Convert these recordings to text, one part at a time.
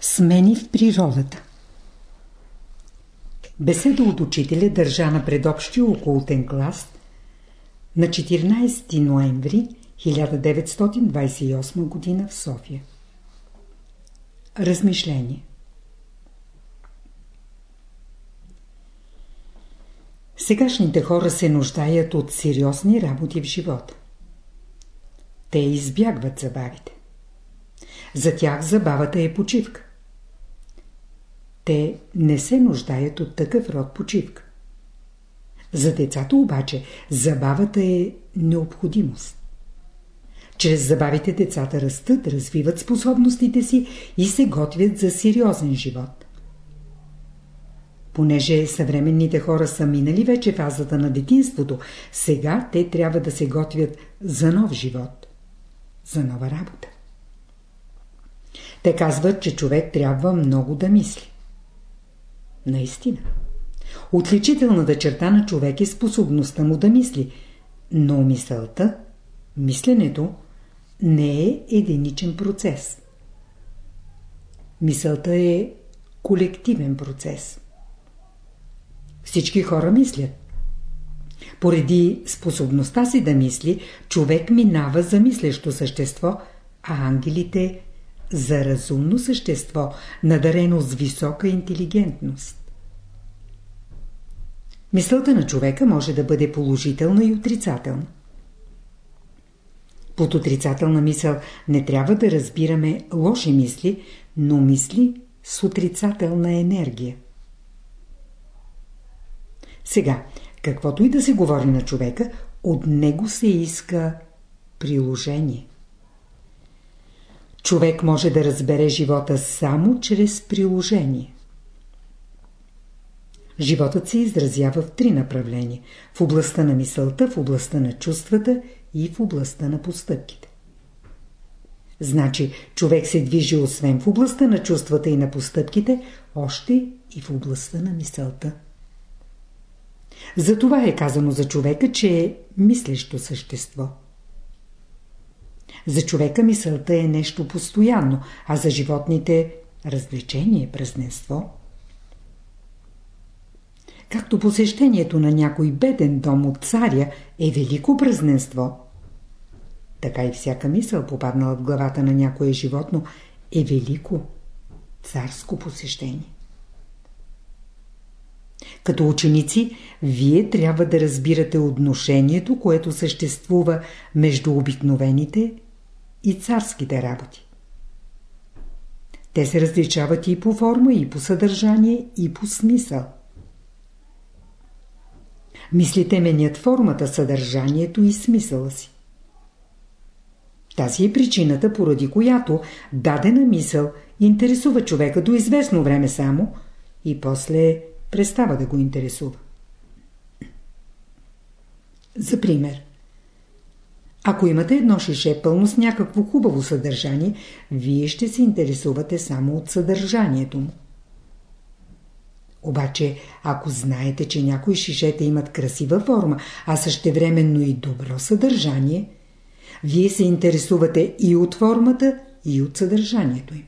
Смени в природата Беседа от учителя държа на предобщия окултен клас на 14 ноември 1928 г. в София. Размишление Сегашните хора се нуждаят от сериозни работи в живота. Те избягват забавите. За тях забавата е почивка. Те не се нуждаят от такъв род почивка. За децата обаче забавата е необходимост. Чрез забавите децата растат, развиват способностите си и се готвят за сериозен живот. Понеже съвременните хора са минали вече фазата на детинството, сега те трябва да се готвят за нов живот, за нова работа. Те казват, че човек трябва много да мисли. Наистина. Отличителната черта на човек е способността му да мисли, но мисълта, мисленето, не е единичен процес. Мисълта е колективен процес. Всички хора мислят. Поради способността си да мисли, човек минава за мислещо същество, а ангелите за разумно същество, надарено с висока интелигентност. Мисълта на човека може да бъде положителна и отрицателна. Под отрицателна мисъл не трябва да разбираме лоши мисли, но мисли с отрицателна енергия. Сега, каквото и да се говори на човека, от него се иска приложение. Човек може да разбере живота само чрез приложение. Животът се изразява в три направления – в областта на мисълта, в областта на чувствата и в областта на постъпките. Значи, човек се движи освен в областта на чувствата и на постъпките, още и в областта на мисълта. Затова е казано за човека, че е мислещо същество. За човека мисълта е нещо постоянно, а за животните – развлечение, празненство. Както посещението на някой беден дом от царя е велико празненство, така и всяка мисъл, попаднала в главата на някое животно, е велико царско посещение. Като ученици, вие трябва да разбирате отношението, което съществува между обикновените и царските работи. Те се различават и по форма, и по съдържание, и по смисъл. Мислите менят формата, съдържанието и смисъла си. Тази е причината, поради която дадена мисъл интересува човека до известно време само и после престава да го интересува. За пример, ако имате едно шише пълно с някакво хубаво съдържание, вие ще се интересувате само от съдържанието му. Обаче, ако знаете, че някои шишета имат красива форма, а същевременно и добро съдържание, вие се интересувате и от формата, и от съдържанието им.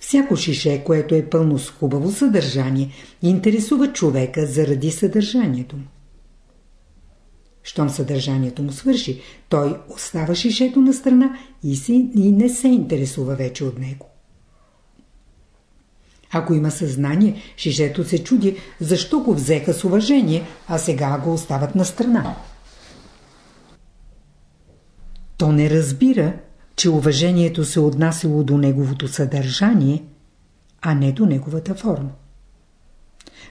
Всяко шише, което е пълно с хубаво съдържание, интересува човека заради съдържанието му. Щом съдържанието му свърши, той остава шишето на страна и, се, и не се интересува вече от него. Ако има съзнание, шишето се чуди, защо го взеха с уважение, а сега го остават на страна. То не разбира, че уважението се отнасяло до неговото съдържание, а не до неговата форма.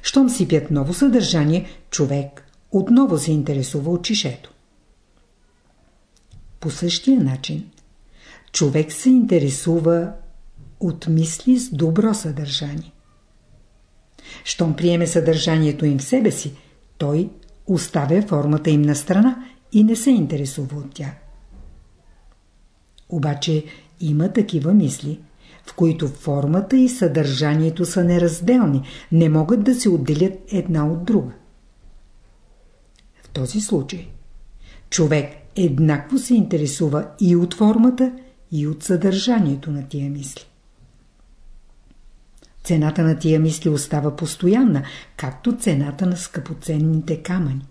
Щом сипят ново съдържание, човек отново се интересува от чишето. По същия начин, човек се интересува от мисли с добро съдържание. Щом приеме съдържанието им в себе си, той оставя формата им на страна и не се интересува от тях. Обаче има такива мисли, в които формата и съдържанието са неразделни, не могат да се отделят една от друга. В този случай човек еднакво се интересува и от формата, и от съдържанието на тия мисли. Цената на тия мисли остава постоянна, както цената на скъпоценните камъни.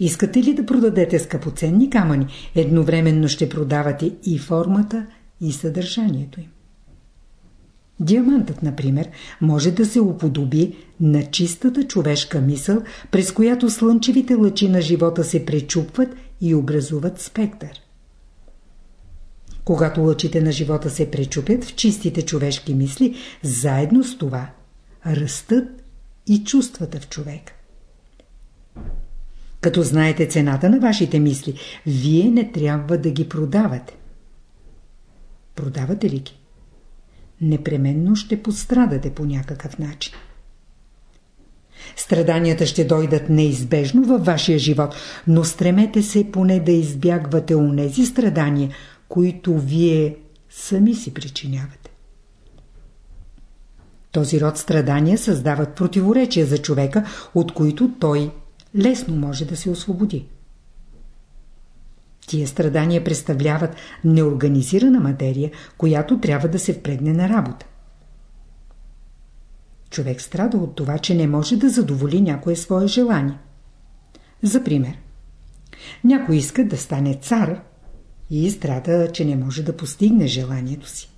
Искате ли да продадете скъпоценни камъни, едновременно ще продавате и формата, и съдържанието им. Диамантът, например, може да се уподоби на чистата човешка мисъл, през която слънчевите лъчи на живота се пречупват и образуват спектър. Когато лъчите на живота се пречупят в чистите човешки мисли, заедно с това растат и чувствата в човек. Като знаете цената на вашите мисли, вие не трябва да ги продавате. Продавате ли ги? Непременно ще пострадате по някакъв начин. Страданията ще дойдат неизбежно във вашия живот, но стремете се поне да избягвате онези страдания, които вие сами си причинявате. Този род страдания създават противоречия за човека, от които той лесно може да се освободи. Тия страдания представляват неорганизирана материя, която трябва да се впрегне на работа. Човек страда от това, че не може да задоволи някое свое желание. За пример, някой иска да стане цар и страда, че не може да постигне желанието си.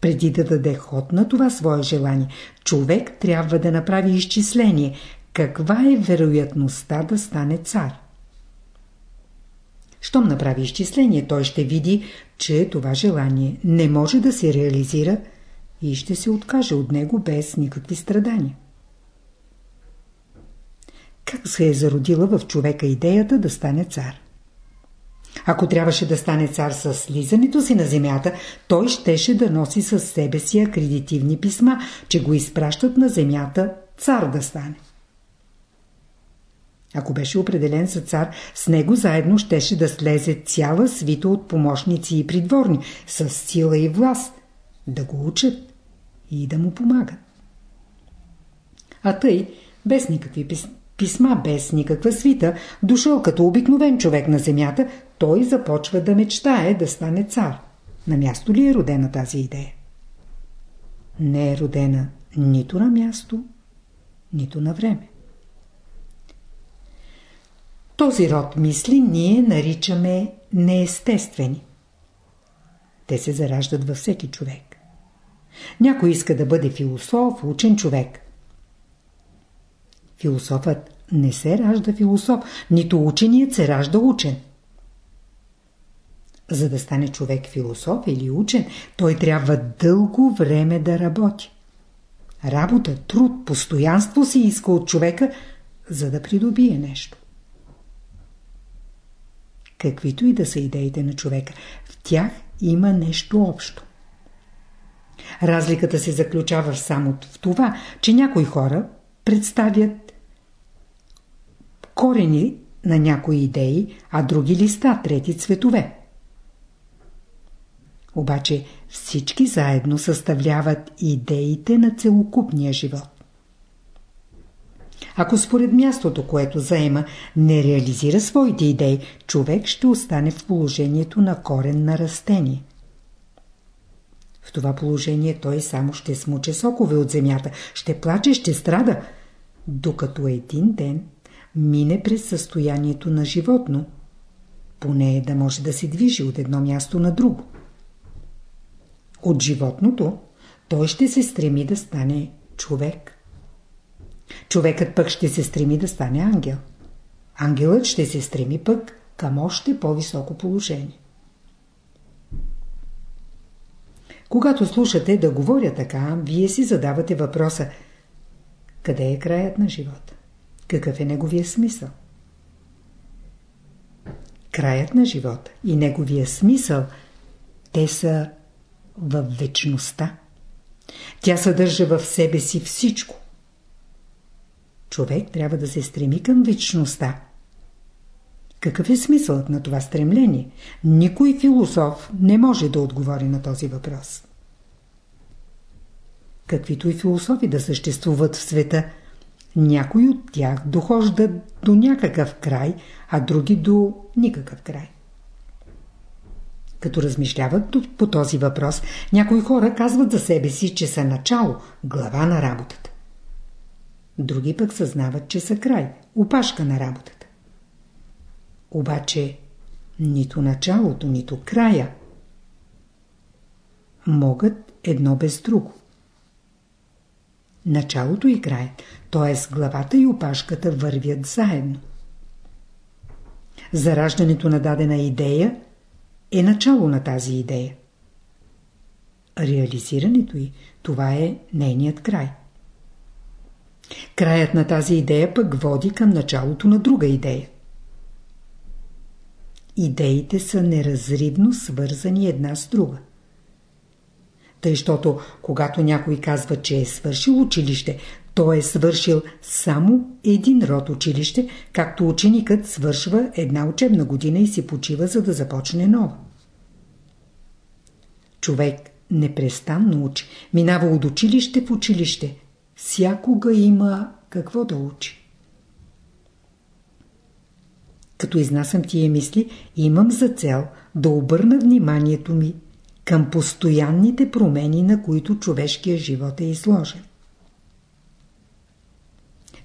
Преди да даде ход на това свое желание, човек трябва да направи изчисление каква е вероятността да стане цар. Щом направи изчисление, той ще види, че това желание не може да се реализира и ще се откаже от него без никакви страдания. Как се е зародила в човека идеята да стане цар? Ако трябваше да стане цар с слизането си на земята, той щеше да носи със себе си акредитивни писма, че го изпращат на земята цар да стане. Ако беше определен за цар, с него заедно щеше да слезе цяла свита от помощници и придворни, с сила и власт, да го учат и да му помагат. А тъй, без никакви писма, без никаква свита, дошъл като обикновен човек на земята, той започва да мечтае да стане цар. На място ли е родена тази идея? Не е родена нито на място, нито на време. Този род мисли ние наричаме неестествени. Те се зараждат във всеки човек. Някой иска да бъде философ, учен човек. Философът не се ражда философ, нито ученият се ражда учен. За да стане човек философ или учен, той трябва дълго време да работи. Работа, труд, постоянство се иска от човека, за да придобие нещо каквито и да са идеите на човека. В тях има нещо общо. Разликата се заключава само в това, че някои хора представят корени на някои идеи, а други листа, трети цветове. Обаче всички заедно съставляват идеите на целокупния живот. Ако според мястото, което заема, не реализира своите идеи, човек ще остане в положението на корен на растение. В това положение той само ще смуче сокове от земята, ще плаче, ще страда, докато един ден мине през състоянието на животно, поне да може да се движи от едно място на друго. От животното той ще се стреми да стане човек. Човекът пък ще се стреми да стане ангел. Ангелът ще се стреми пък към още по-високо положение. Когато слушате да говоря така, вие си задавате въпроса къде е краят на живота? Какъв е неговия смисъл? Краят на живота и неговия смисъл те са в вечността. Тя съдържа в себе си всичко. Човек трябва да се стреми към вечността. Какъв е смисълът на това стремление? Никой философ не може да отговори на този въпрос. Каквито и философи да съществуват в света, някои от тях дохождат до някакъв край, а други до никакъв край. Като размишляват по този въпрос, някои хора казват за себе си, че са начало, глава на работата. Други пък съзнават, че са край, опашка на работата. Обаче нито началото, нито края могат едно без друго. Началото и краят, т.е. главата и опашката вървят заедно. Зараждането на дадена идея е начало на тази идея. Реализирането й, това е нейният край. Краят на тази идея пък води към началото на друга идея. Идеите са неразривно свързани една с друга. Тъй, защото когато някой казва, че е свършил училище, той е свършил само един род училище, както ученикът свършва една учебна година и си почива, за да започне нова. Човек непрестанно учи, минава от училище в училище. Всякога има какво да учи. Като изнасям тия мисли, имам за цел да обърна вниманието ми към постоянните промени, на които човешкия живот е изложен.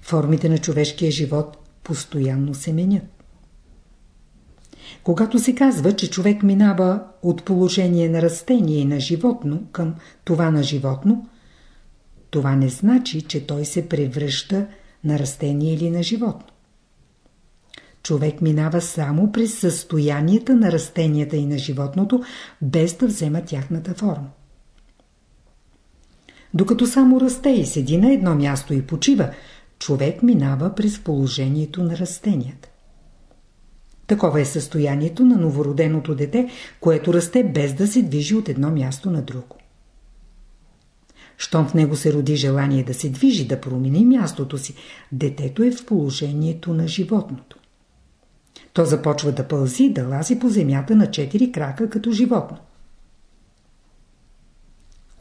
Формите на човешкия живот постоянно се менят. Когато се казва, че човек минава от положение на растение и на животно към това на животно, това не значи, че той се превръща на растение или на животно. Човек минава само през състоянията на растенията и на животното, без да взема тяхната форма. Докато само расте и седи на едно място и почива, човек минава през положението на растенията. Такова е състоянието на новороденото дете, което расте без да се движи от едно място на друго. Щом в него се роди желание да се движи, да промени мястото си, детето е в положението на животното. То започва да пълзи, да лази по земята на четири крака като животно.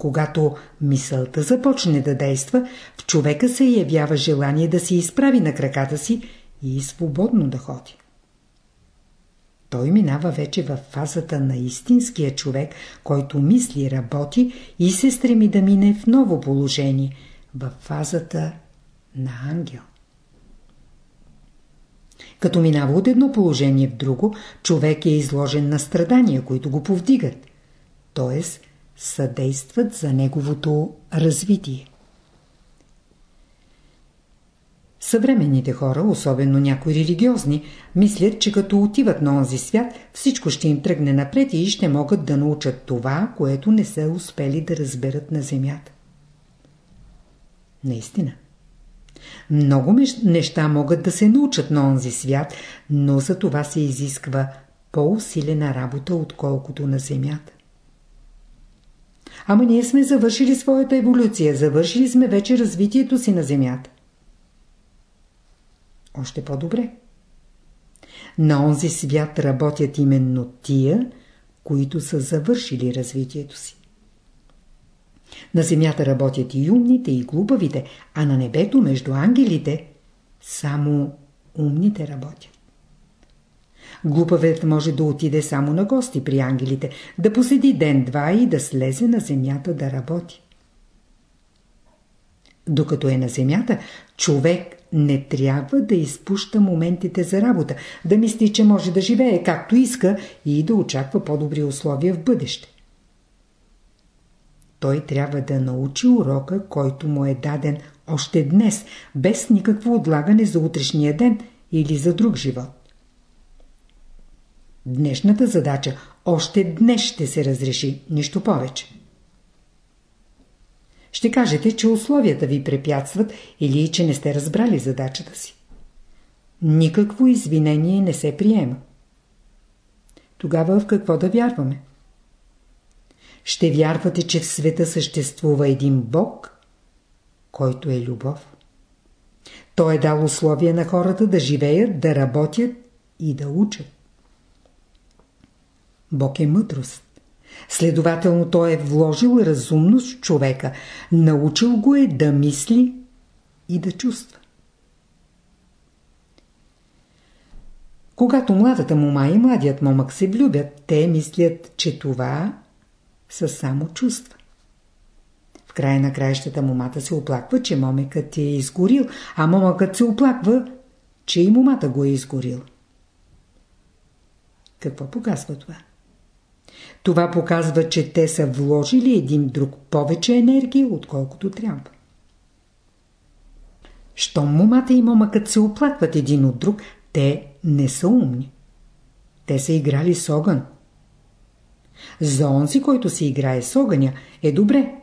Когато мисълта започне да действа, в човека се явява желание да се изправи на краката си и свободно да ходи. Той минава вече в фазата на истинския човек, който мисли, работи и се стреми да мине в ново положение, в фазата на ангел. Като минава от едно положение в друго, човек е изложен на страдания, които го повдигат, т.е. съдействат за неговото развитие. Съвременните хора, особено някои религиозни, мислят, че като отиват на онзи свят, всичко ще им тръгне напред и ще могат да научат това, което не са успели да разберат на земята. Наистина. Много неща могат да се научат на онзи свят, но за това се изисква по-усилена работа, отколкото на земята. Ама ние сме завършили своята еволюция, завършили сме вече развитието си на земята. Още по-добре. На онзи свят работят именно тия, които са завършили развитието си. На земята работят и умните, и глупавите, а на небето между ангелите само умните работят. Глупавец може да отиде само на гости при ангелите, да поседи ден-два и да слезе на земята да работи. Докато е на земята, човек не трябва да изпуща моментите за работа, да мисли, че може да живее както иска и да очаква по-добри условия в бъдеще. Той трябва да научи урока, който му е даден още днес, без никакво отлагане за утрешния ден или за друг живот. Днешната задача още днес ще се разреши, нищо повече. Ще кажете, че условията ви препятстват или че не сте разбрали задачата си. Никакво извинение не се приема. Тогава в какво да вярваме? Ще вярвате, че в света съществува един Бог, който е любов. Той е дал условия на хората да живеят, да работят и да учат. Бог е мъдрост. Следователно той е вложил разумност в човека, научил го е да мисли и да чувства. Когато младата мума и младият момък се влюбят, те мислят, че това са само чувства. В края на краищата момата се оплаква, че момекът е изгорил, а момъкът се оплаква, че и момата го е изгорил. Какво показва това? Това показва, че те са вложили един друг повече енергия, отколкото трябва. Щом момата и момъкът се оплакват един от друг, те не са умни. Те са играли с огън. За онзи, който се играе с огъня, е добре.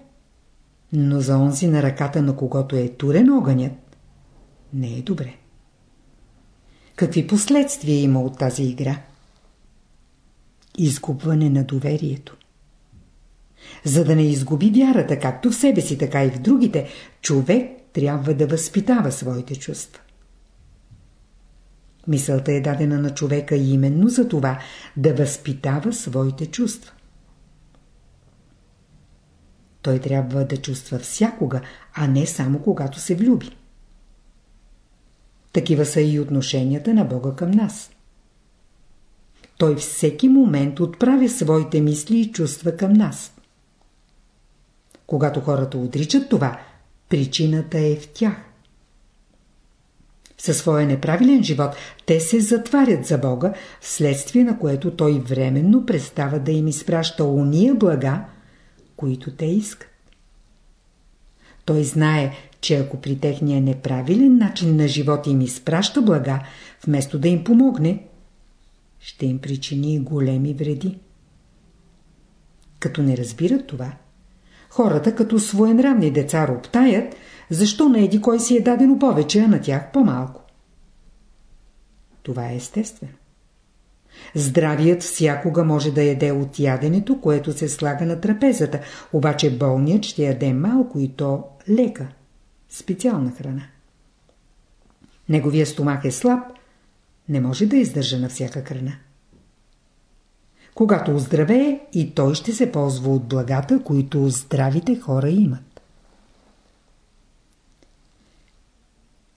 Но за онзи на ръката, на когото е турен огънят, не е добре. Какви последствия има от тази игра? Изгубване на доверието. За да не изгуби вярата, както в себе си, така и в другите, човек трябва да възпитава своите чувства. Мисълта е дадена на човека именно за това да възпитава своите чувства. Той трябва да чувства всякога, а не само когато се влюби. Такива са и отношенията на Бога към нас. Той всеки момент отправя своите мисли и чувства към нас. Когато хората отричат това, причината е в тях. Със своя неправилен живот те се затварят за Бога, вследствие на което Той временно престава да им изпраща уния блага, които те искат. Той знае, че ако при техния неправилен начин на живот им изпраща блага, вместо да им помогне, ще им причини големи вреди. Като не разбират това, хората като своенравни деца роптаят, защо на еди кой си е дадено повече, а на тях по-малко. Това е естествено. Здравият всякога може да яде от яденето, което се слага на трапезата, обаче болният ще яде малко и то лека, специална храна. Неговия стомах е слаб, не може да издържа на всяка храна. Когато оздравее, и той ще се ползва от благата, които здравите хора имат.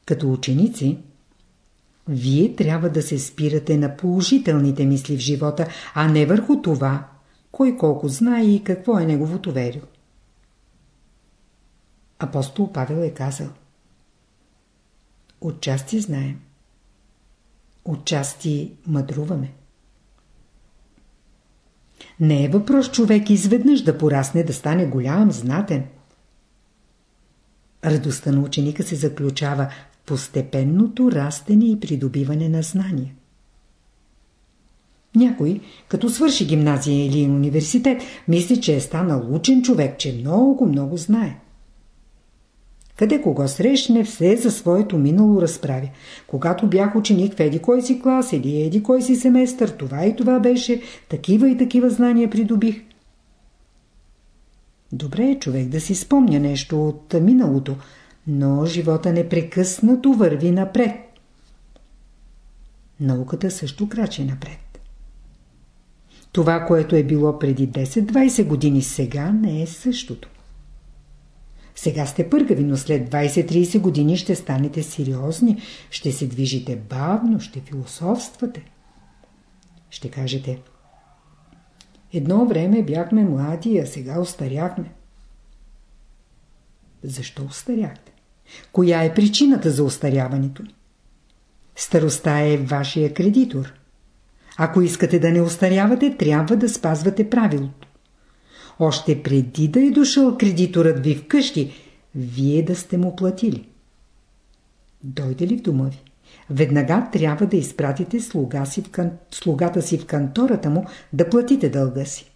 Като ученици, вие трябва да се спирате на положителните мисли в живота, а не върху това, кой колко знае и какво е неговото верил. Апостол Павел е казал Отчасти знаем. Отчасти мъдруваме. Не е въпрос човек изведнъж да порасне, да стане голям, знатен. Радостта на ученика се заключава в постепенното растене и придобиване на знания. Някой, като свърши гимназия или университет, мисли, че е станал учен човек, че много, много знае. Къде кого срещне, все за своето минало разправя. Когато бях ученик в еди кой си клас или еди кой си семестър, това и това беше, такива и такива знания придобих. Добре е човек да си спомня нещо от миналото, но живота непрекъснато върви напред. Науката също крачи напред. Това, което е било преди 10-20 години, сега не е същото. Сега сте пъргави, но след 20-30 години ще станете сериозни, ще се движите бавно, ще философствате. Ще кажете Едно време бяхме млади, а сега остаряхме. Защо остаряхте? Коя е причината за остаряването? Староста е вашия кредитор. Ако искате да не остарявате, трябва да спазвате правилото още преди да е дошъл кредиторът ви вкъщи, вие да сте му платили. Дойде ли в дома ви? Веднага трябва да изпратите слуга си в кан... слугата си в кантората му да платите дълга си.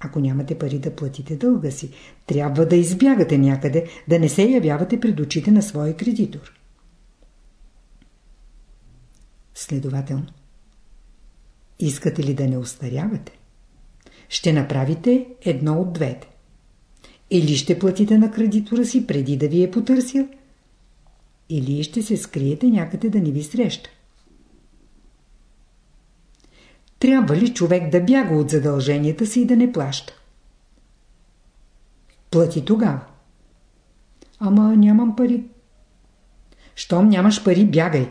Ако нямате пари да платите дълга си, трябва да избягате някъде, да не се явявате пред очите на своя кредитор. Следователно, искате ли да не устарявате? Ще направите едно от двете. Или ще платите на кредитора си преди да ви е потърсил, или ще се скриете някъде да не ви среща. Трябва ли човек да бяга от задълженията си и да не плаща? Плати тогава. Ама нямам пари. Щом нямаш пари, бягай.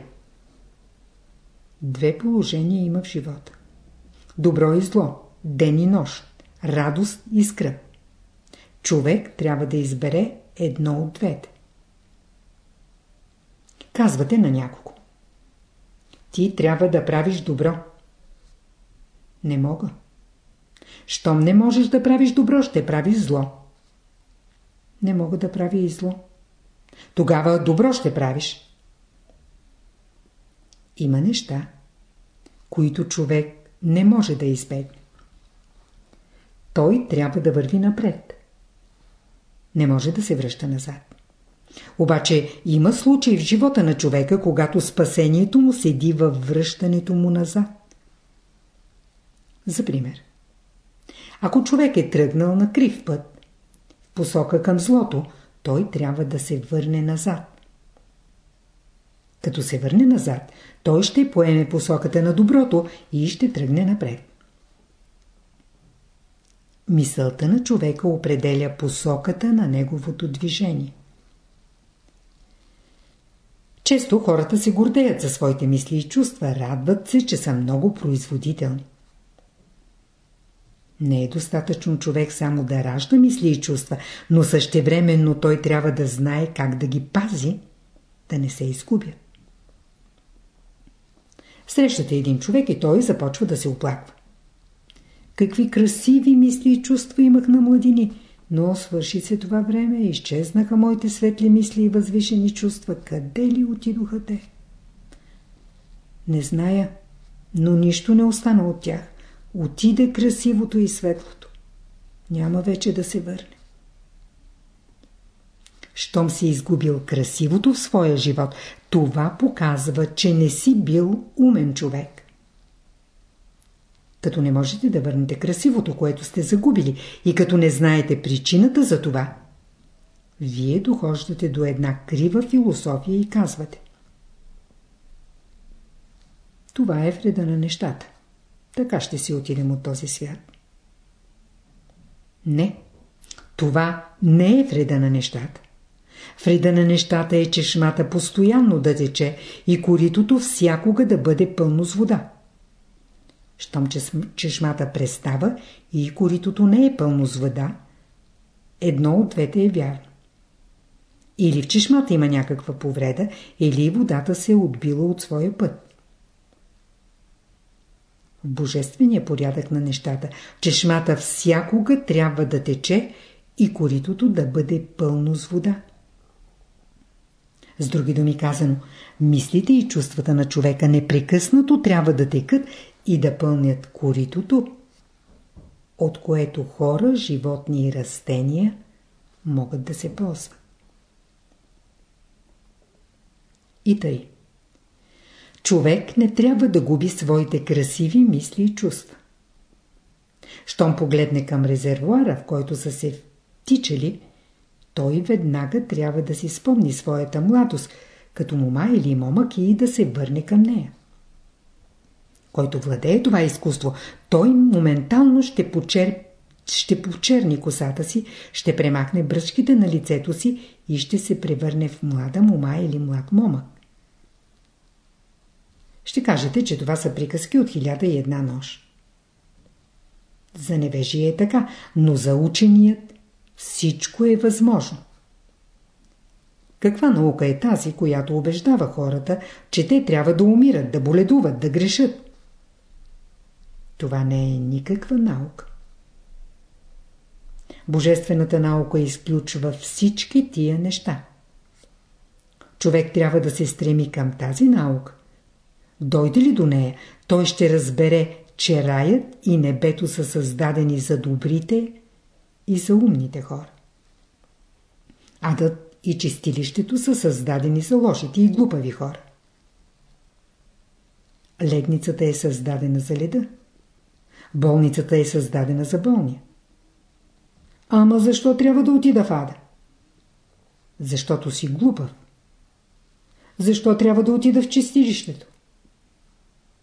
Две положения има в живота. Добро и зло, ден и нощ, радост и скръп. Човек трябва да избере едно от двете. Казвате на някого. Ти трябва да правиш добро. Не мога. Щом не можеш да правиш добро, ще правиш зло. Не мога да правя и зло. Тогава добро ще правиш. Има неща, които човек не може да избегне. Той трябва да върви напред. Не може да се връща назад. Обаче има случаи в живота на човека, когато спасението му седи във връщането му назад. За пример. Ако човек е тръгнал на крив път, в посока към злото, той трябва да се върне назад. Като се върне назад, той ще поеме посоката на доброто и ще тръгне напред. Мисълта на човека определя посоката на неговото движение. Често хората се гордеят за своите мисли и чувства, радват се, че са много производителни. Не е достатъчно човек само да ражда мисли и чувства, но същевременно той трябва да знае как да ги пази, да не се изгубят. Срещате един човек и той започва да се оплаква. Какви красиви мисли и чувства имах на младини, но свърши се това време, изчезнаха моите светли мисли и възвишени чувства. Къде ли отидоха те? Не зная, но нищо не остана от тях. Отиде красивото и светлото. Няма вече да се върне. Щом си изгубил красивото в своя живот, това показва, че не си бил умен човек. Като не можете да върнете красивото, което сте загубили и като не знаете причината за това, вие дохождате до една крива философия и казвате. Това е вреда на нещата. Така ще си отидем от този свят. Не. Това не е вреда на нещата. Вреда на нещата е чешмата постоянно да тече и коритото всякога да бъде пълно с вода. Щом чешмата престава и коритото не е пълно с вода, едно от двете е вярно. Или в чешмата има някаква повреда, или водата се е отбила от своя път. В божествения порядък на нещата, чешмата всякога трябва да тече и коритото да бъде пълно с вода. С други думи казано, мислите и чувствата на човека непрекъснато трябва да текат и да пълнят коритото, от което хора, животни и растения могат да се ползват. И тъй. Човек не трябва да губи своите красиви мисли и чувства. Щом погледне към резервуара, в който са се втичали, той веднага трябва да си спомни своята младост, като мома или момък и да се върне към нея. Който владее това изкуство, той моментално ще, почер... ще почерни косата си, ще премахне бръчките на лицето си и ще се превърне в млада мома или млад момък. Ще кажете, че това са приказки от хиляда и една нощ. За невежие е така, но за ученият всичко е възможно. Каква наука е тази, която убеждава хората, че те трябва да умират, да боледуват, да грешат? Това не е никаква наука. Божествената наука изключва всички тия неща. Човек трябва да се стреми към тази наука. Дойде ли до нея, той ще разбере, че раят и небето са създадени за добрите и за умните хора. Адът и чистилището са създадени за лошите и глупави хора. Ледницата е създадена за леда. Болницата е създадена за болния. Ама защо трябва да отида в ада? Защото си глупав. Защо трябва да отида в чистилището?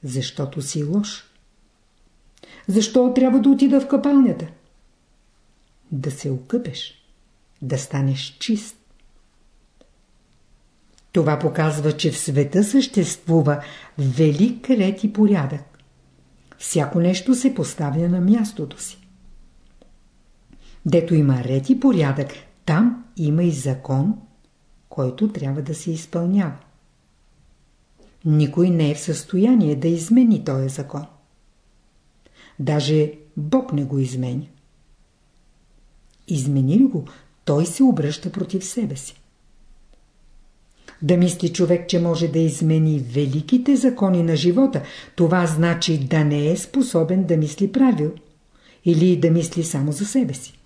Защото си лош. Защо трябва да отида в капалнята? Да се окъпеш. Да станеш чист. Това показва, че в света съществува велик ред и порядък. Всяко нещо се поставя на мястото си. Дето има ред и порядък, там има и закон, който трябва да се изпълнява. Никой не е в състояние да измени този закон. Даже Бог не го изменя. Измени ли го, той се обръща против себе си. Да мисли човек, че може да измени великите закони на живота, това значи да не е способен да мисли правил или да мисли само за себе си.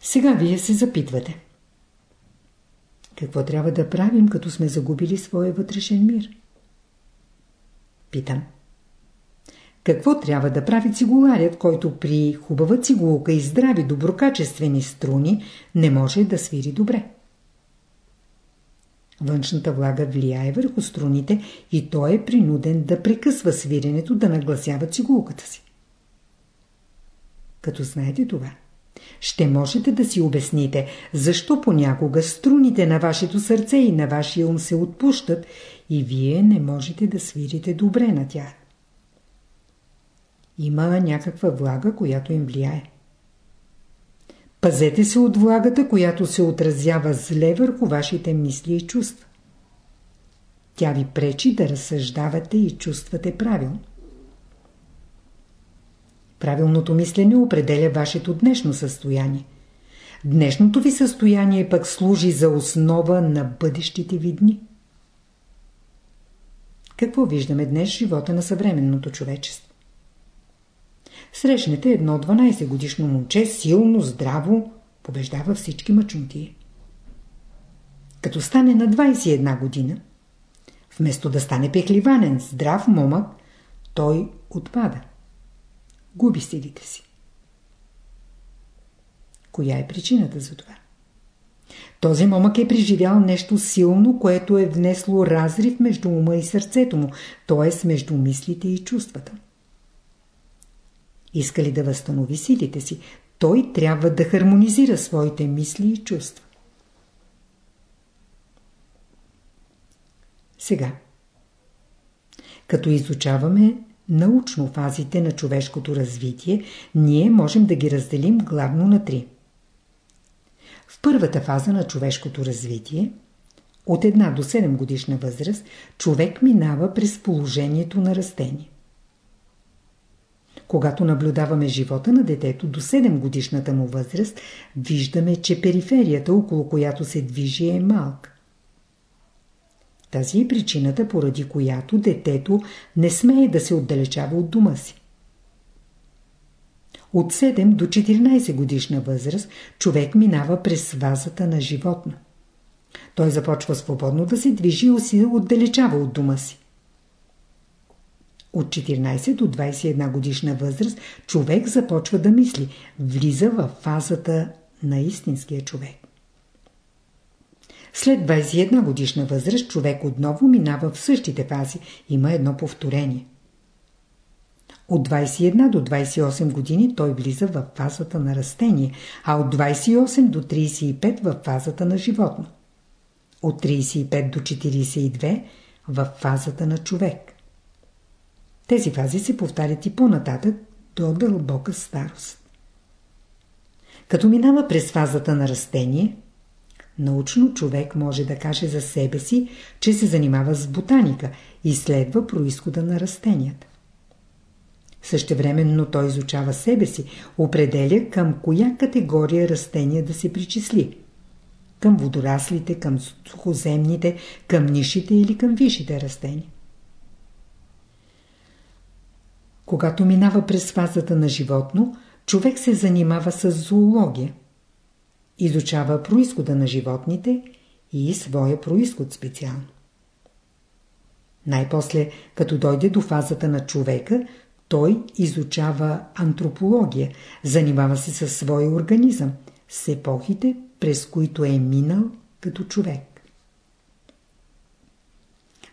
Сега вие се запитвате. Какво трябва да правим, като сме загубили своя вътрешен мир? Питам. Какво трябва да прави цигуларят, който при хубава цигулка и здрави доброкачествени струни не може да свири добре? Външната влага влияе върху струните и той е принуден да прекъсва свиренето, да нагласява цигулката си. Като знаете това, ще можете да си обясните, защо понякога струните на вашето сърце и на вашия ум се отпущат и вие не можете да свирите добре на тях. Има някаква влага, която им влияе. Пазете се от влагата, която се отразява зле върху вашите мисли и чувства. Тя ви пречи да разсъждавате и чувствате правилно. Правилното мислене определя вашето днешно състояние. Днешното ви състояние пък служи за основа на бъдещите ви дни. Какво виждаме днес в живота на съвременното човечество? Срещнете едно 12 годишно момче, силно, здраво, побеждава всички мъчунтии. Като стане на 21 година, вместо да стане пехливанен, здрав момък, той отпада губи силите си. Коя е причината за това? Този момък е преживял нещо силно, което е внесло разрив между ума и сърцето му, т.е. между мислите и чувствата. Иска ли да възстанови силите си, той трябва да хармонизира своите мисли и чувства. Сега, като изучаваме научно фазите на човешкото развитие, ние можем да ги разделим главно на три. В първата фаза на човешкото развитие, от една до 7 годишна възраст, човек минава през положението на растение. Когато наблюдаваме живота на детето до 7 годишната му възраст, виждаме, че периферията, около която се движи, е малка. Тази е причината, поради която детето не смее да се отдалечава от дома си. От 7 до 14 годишна възраст човек минава през вазата на животно. Той започва свободно да се движи и се отдалечава от дома си. От 14 до 21 годишна възраст човек започва да мисли, влиза в фазата на истинския човек. След 21 годишна възраст човек отново минава в същите фази. Има едно повторение. От 21 до 28 години той влиза в фазата на растение, а от 28 до 35 в фазата на животно. От 35 до 42 в фазата на човек. Тези фази се повтарят и по-нататък до дълбока старост. Като минава през фазата на растение – Научно човек може да каже за себе си, че се занимава с ботаника и изследва происхода на растенията. Същевременно той изучава себе си, определя към коя категория растения да се причисли. Към водораслите, към сухоземните, към нишите или към висшите растения. Когато минава през фазата на животно, човек се занимава с зоология изучава происхода на животните и своя происход специално. Най-после, като дойде до фазата на човека, той изучава антропология, занимава се със своя организъм, с епохите, през които е минал като човек.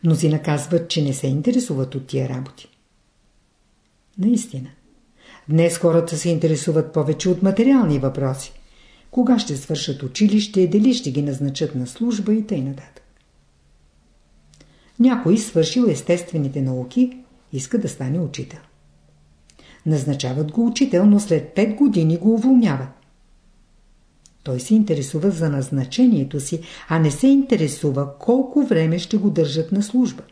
Мнозина казват, че не се интересуват от тия работи. Наистина. Днес хората се интересуват повече от материални въпроси. кога ще свършат училище, дали ще ги назначат на служба и т.н. Някой свършил естествените науки, иска да стане учител. Назначават го учител, но след 5 години го уволняват. Той се интересува за назначението си, а не се интересува колко време ще го държат на служба.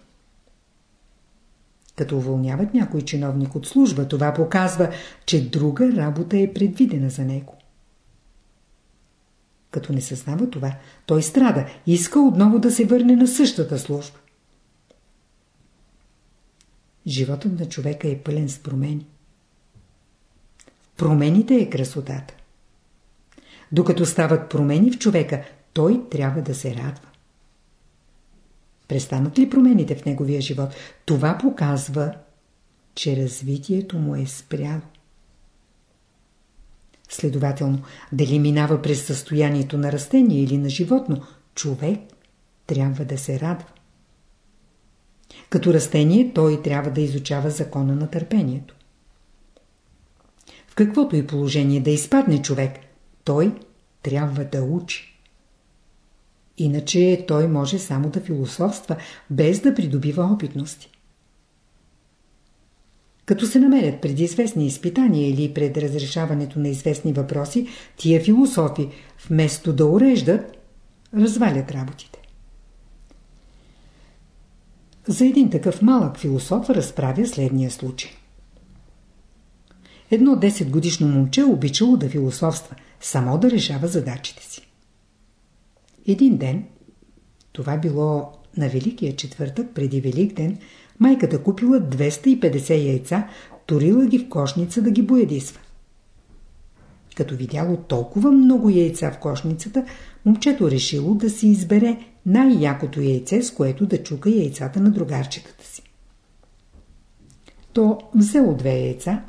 Като уволняват някой чиновник от служба, това показва, че друга работа е предвидена за него. Като не съзнава това, той страда, иска отново да се върне на същата служба. Животът на човека е пълен с промени. Промените е красотата. Докато стават промени в човека, той трябва да се радва. Престанат ли промените в неговия живот, това показва, че развитието му е спряло. Следователно, дали минава през състоянието на растение или на животно, човек трябва да се радва. Като растение той трябва да изучава закона на търпението. В каквото и положение да изпадне човек, той трябва да учи. Иначе той може само да философства, без да придобива опитности. Като се намерят пред известни изпитания или пред разрешаването на известни въпроси, тия философи, вместо да уреждат, развалят работите. За един такъв малък философ разправя следния случай. Едно 10 годишно момче обичало да философства, само да решава задачите си. Един ден, това било на Великия четвъртък, преди Велик ден, майката купила 250 яйца, турила ги в кошница да ги боядисва. Като видяло толкова много яйца в кошницата, момчето решило да си избере най-якото яйце, с което да чука яйцата на другарчетата си. То взело две яйца,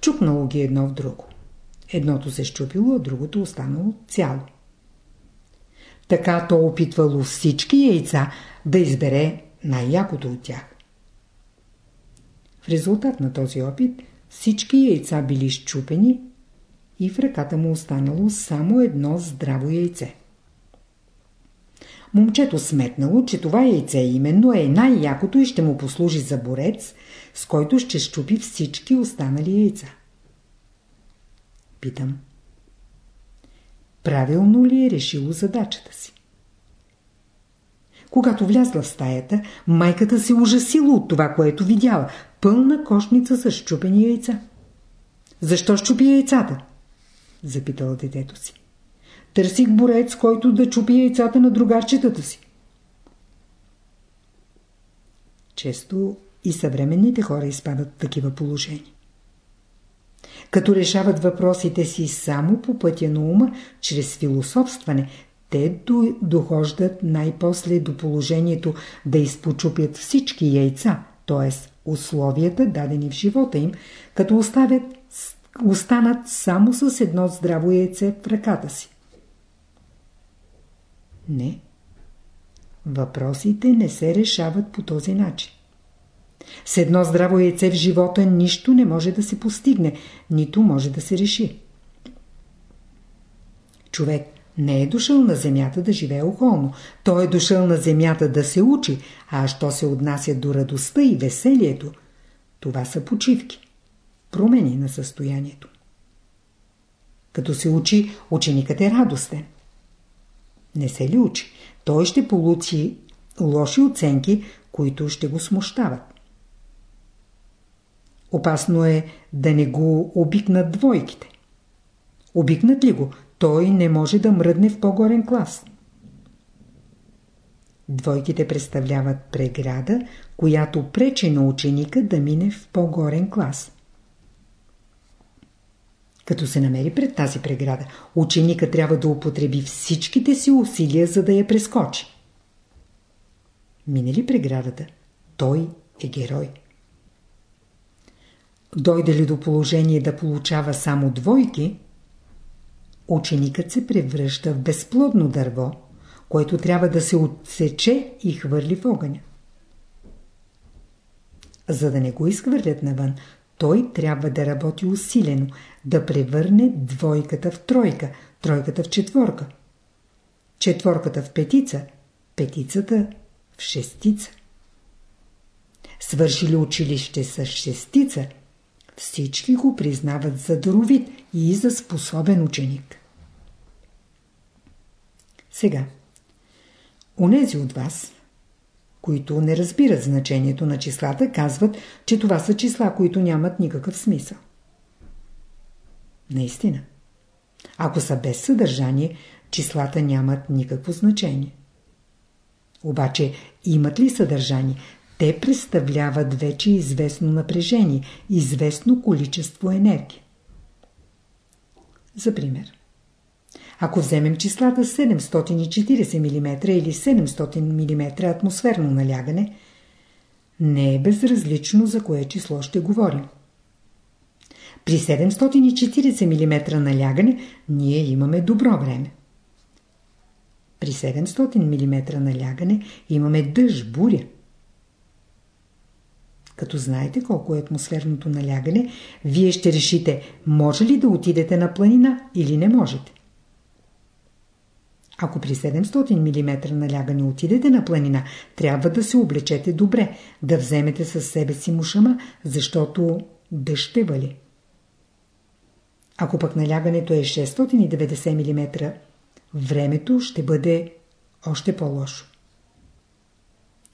чукнало ги едно в друго. Едното се щупило, а другото останало цяло. Така то опитвало всички яйца да избере най-якото от тях. В резултат на този опит всички яйца били щупени и в ръката му останало само едно здраво яйце. Момчето сметнало, че това яйце именно е най-якото и ще му послужи за борец, с който ще щупи всички останали яйца. Питам. Правилно ли е решило задачата си? Когато влязла в стаята, майката се ужасила от това, което видяла. Пълна кошница с щупени яйца. Защо щупи яйцата? Запитала детето си. Търсих борец, който да чупи яйцата на другарчетата си. Често и съвременните хора изпадат в такива положения. Като решават въпросите си само по пътя на ума, чрез философстване, те дохождат най-после до положението да изпочупят всички яйца, т.е. условията дадени в живота им, като оставят, останат само с едно здраво яйце в ръката си. Не. Въпросите не се решават по този начин. С едно здраво яйце в живота нищо не може да се постигне, нито може да се реши. Човек не е дошъл на земята да живее околно. Той е дошъл на земята да се учи, а що се отнася до радостта и веселието, това са почивки, промени на състоянието. Като се учи, ученикът е радостен. Не се ли учи? Той ще получи лоши оценки, които ще го смущават. Опасно е да не го обикнат двойките. Обикнат ли го, той не може да мръдне в по-горен клас. Двойките представляват преграда, която пречи на ученика да мине в по-горен клас. Като се намери пред тази преграда, ученика трябва да употреби всичките си усилия, за да я прескочи. Мине ли преградата, той е герой. Дойде ли до положение да получава само двойки, ученикът се превръща в безплодно дърво, което трябва да се отсече и хвърли в огъня. За да не го изхвърлят навън, той трябва да работи усилено, да превърне двойката в тройка, тройката в четворка, четворката в петица, петицата в шестица. Свършили училище с шестица, всички го признават за даровит и за способен ученик. Сега, унези от вас, които не разбират значението на числата, казват, че това са числа, които нямат никакъв смисъл. Наистина. Ако са без съдържание, числата нямат никакво значение. Обаче, имат ли съдържание? Те представляват вече известно напрежение, известно количество енергия. За пример. Ако вземем числата 740 мм или 700 мм атмосферно налягане, не е безразлично за кое число ще говорим. При 740 мм налягане ние имаме добро време. При 700 мм налягане имаме дъжд, буря. Като знаете колко е атмосферното налягане, вие ще решите, може ли да отидете на планина или не можете. Ако при 700 мм налягане отидете на планина, трябва да се облечете добре, да вземете със себе си мушама, защото дъжд ще вали. Ако пък налягането е 690 мм, времето ще бъде още по-лошо.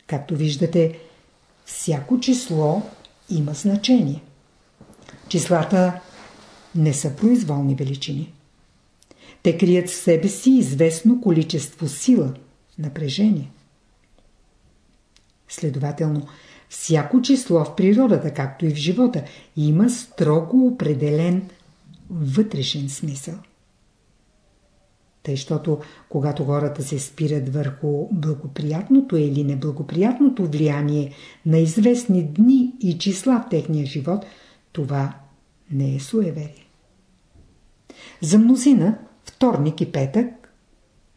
Както виждате, всяко число има значение. Числата не са произволни величини. Те крият в себе си известно количество сила, напрежение. Следователно, всяко число в природата, както и в живота, има строго определен вътрешен смисъл. Тъй, защото когато хората се спират върху благоприятното или неблагоприятното влияние на известни дни и числа в техния живот, това не е суеверие. За мнозина вторник и петък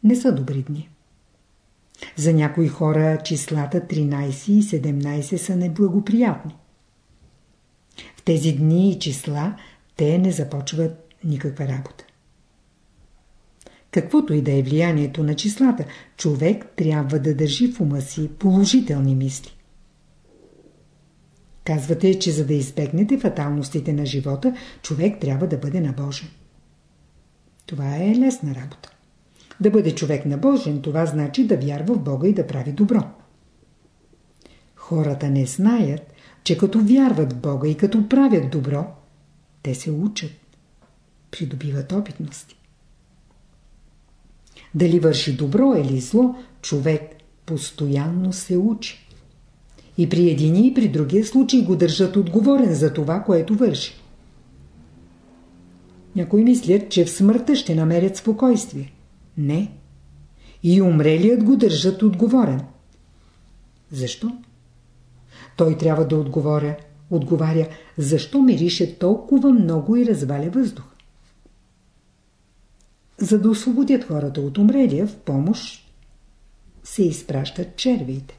не са добри дни. За някои хора числата 13 и 17 са неблагоприятни. В тези дни и числа те не започват никаква работа. Каквото и да е влиянието на числата, човек трябва да държи в ума си положителни мисли. Казвате, че за да избегнете фаталностите на живота, човек трябва да бъде набожен. Това е лесна работа. Да бъде човек набожен, това значи да вярва в Бога и да прави добро. Хората не знаят, че като вярват в Бога и като правят добро, те се учат, придобиват опитности. Дали върши добро или зло, човек постоянно се учи. И при едини и при другия случай го държат отговорен за това, което върши. Някои мислят, че в смъртта ще намерят спокойствие. Не. И умрелият го държат отговорен. Защо? Той трябва да отговоря, отговаря, защо мирише толкова много и разваля въздух. За да освободят хората от умрелия, в помощ се изпращат червиите.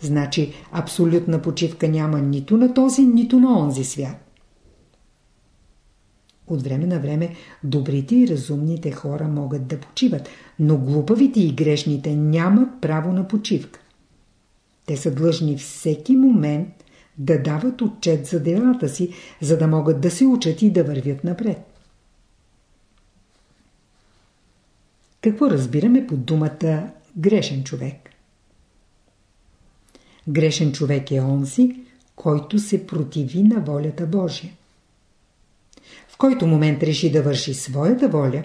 Значи абсолютна почивка няма нито на този, нито на онзи свят. От време на време добрите и разумните хора могат да почиват, но глупавите и грешните нямат право на почивка. Те са длъжни всеки момент да дават отчет за делата си, за да могат да се учат и да вървят напред. Какво разбираме под думата грешен човек? Грешен човек е онзи, който се противи на волята Божия. В който момент реши да върши своята воля,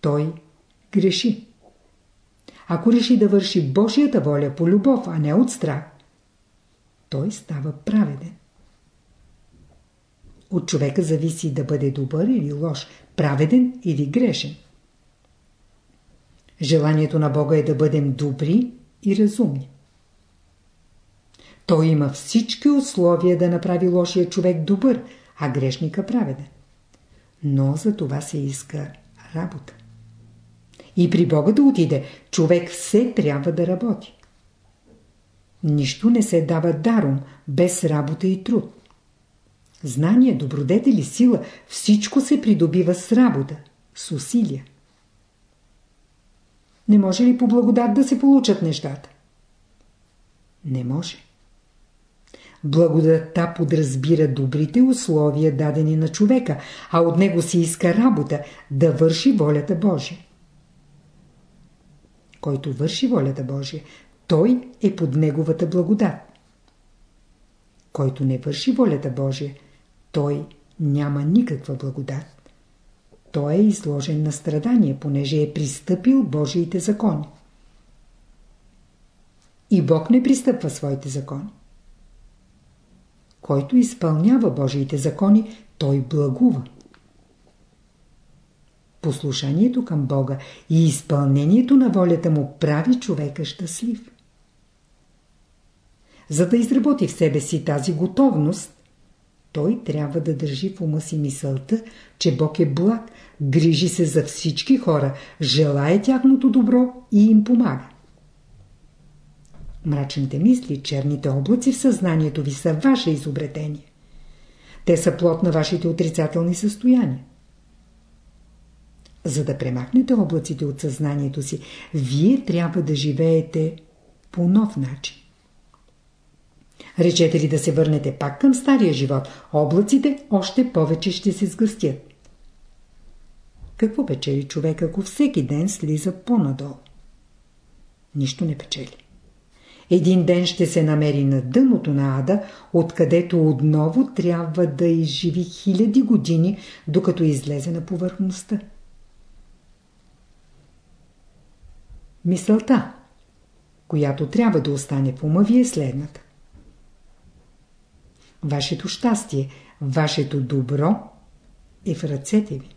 той греши. Ако реши да върши Божията воля по любов, а не от страх, той става праведен. От човека зависи да бъде добър или лош, праведен или грешен. Желанието на Бога е да бъдем добри и разумни. Той има всички условия да направи лошия човек добър, а грешника праведен. Но за това се иска работа. И при Бога да отиде, човек все трябва да работи. Нищо не се дава даром, без работа и труд. Знание, добродетели, сила, всичко се придобива с работа, с усилия. Не може ли по благодат да се получат нещата? Не може. Благодатта подразбира добрите условия дадени на човека, а от него се иска работа да върши волята Божия. Който върши волята Божия, той е под неговата благодат. Който не върши волята Божия, той няма никаква благодат. Той е изложен на страдания, понеже е пристъпил Божиите закони. И Бог не пристъпва своите закони. Който изпълнява Божиите закони, той благува. Послушанието към Бога и изпълнението на волята му прави човека щастлив. За да изработи в себе си тази готовност, той трябва да държи в ума си мисълта, че Бог е благ, грижи се за всички хора, желая тяхното добро и им помага. Мрачните мисли, черните облаци в съзнанието ви са ваше изобретение. Те са плод на вашите отрицателни състояния. За да премахнете облаците от съзнанието си, вие трябва да живеете по нов начин. Речете ли да се върнете пак към стария живот, облаците още повече ще се сгъстят. Какво печели човек, ако всеки ден слиза по-надолу? Нищо не печели. Един ден ще се намери на дъното на ада, откъдето отново трябва да изживи хиляди години, докато излезе на повърхността. Мисълта, която трябва да остане в ума ви е следната. Вашето щастие, вашето добро е в ръцете ви.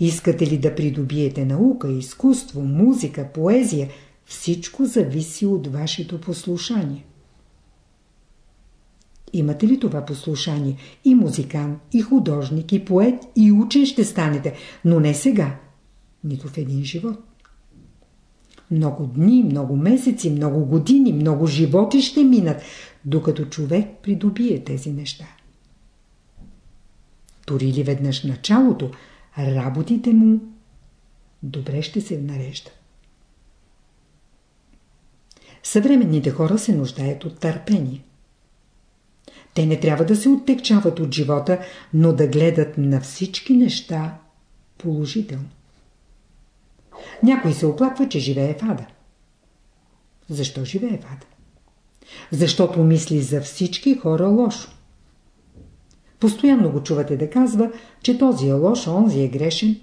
Искате ли да придобиете наука, изкуство, музика, поезия, всичко зависи от вашето послушание. Имате ли това послушание? И музикант, и художник, и поет, и учен ще станете, но не сега, нито в един живот. Много дни, много месеци, много години, много животи ще минат, докато човек придобие тези неща. Тори ли веднъж началото, работите му добре ще се нареждат. Съвременните хора се нуждаят от търпение. Те не трябва да се оттекчават от живота, но да гледат на всички неща положително. Някой се оплаква, че живее в ада. Защо живее в ада? Защото мисли за всички хора лошо. Постоянно го чувате да казва, че този е лош, онзи е грешен.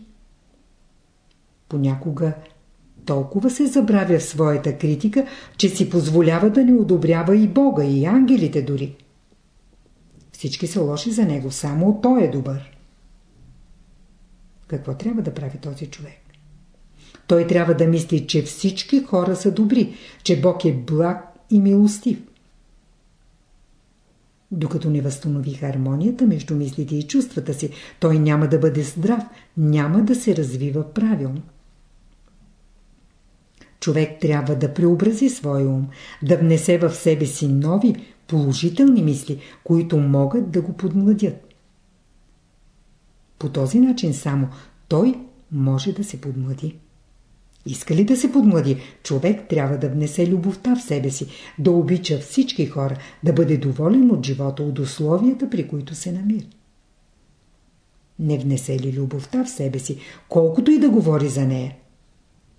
Понякога толкова се забравя в своята критика, че си позволява да не одобрява и Бога, и ангелите дори. Всички са лоши за него, само той е добър. Какво трябва да прави този човек? Той трябва да мисли, че всички хора са добри, че Бог е благ и милостив. Докато не възстанови хармонията между мислите и чувствата си, той няма да бъде здрав, няма да се развива правилно. Човек трябва да преобрази своя ум, да внесе в себе си нови, положителни мисли, които могат да го подмладят. По този начин само той може да се подмлади. Иска ли да се подмлади, човек трябва да внесе любовта в себе си, да обича всички хора, да бъде доволен от живота, от условията, при които се намира. Не внесе ли любовта в себе си, колкото и да говори за нея,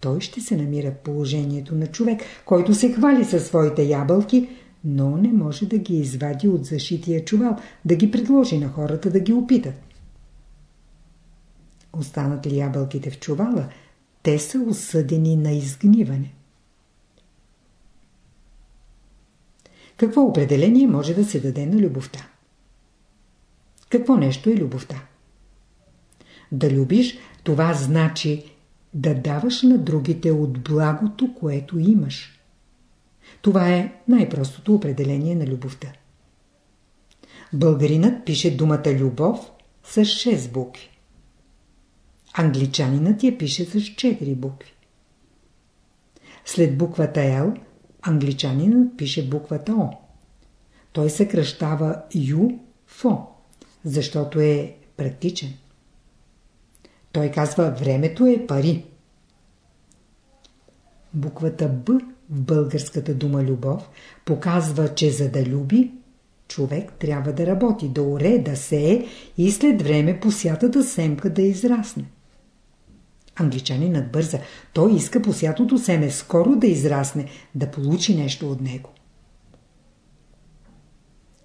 той ще се намира в положението на човек, който се хвали със своите ябълки, но не може да ги извади от зашития чувал, да ги предложи на хората да ги опитат. Останат ли ябълките в чувала, те са осъдени на изгниване. Какво определение може да се даде на любовта? Какво нещо е любовта? Да любиш, това значи да даваш на другите от благото, което имаш. Това е най-простото определение на любовта. Българинът пише думата любов с 6 букви. Англичанинът я пише с 4 букви. След буквата L Англичанинът пише буквата О. Той съкръщава Ю в О, защото е практичен. Той казва времето е пари. Буквата Б в българската дума любов показва, че за да люби, човек трябва да работи, да оре, да сее и след време посятата семка да израсне. Англичанинът бърза. Той иска посятото семе скоро да израсне, да получи нещо от него.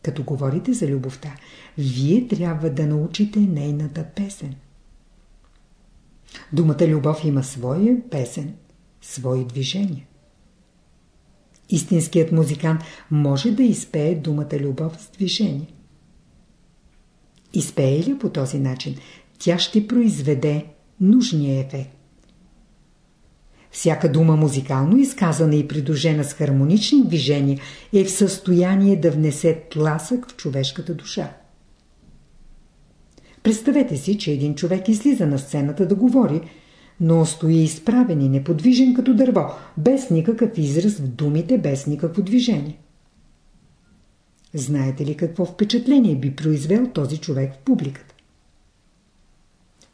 Като говорите за любовта, вие трябва да научите нейната песен. Думата любов има своя песен, свои движения. Истинският музикант може да изпее думата любов с движение. Изпее ли по този начин, тя ще произведе нужния ефект. Всяка дума музикално изказана и придружена с хармонични движения е в състояние да внесе тласък в човешката душа. Представете си, че един човек излиза на сцената да говори, но стои изправен и неподвижен като дърво, без никакъв израз в думите, без никакво движение. Знаете ли какво впечатление би произвел този човек в публиката?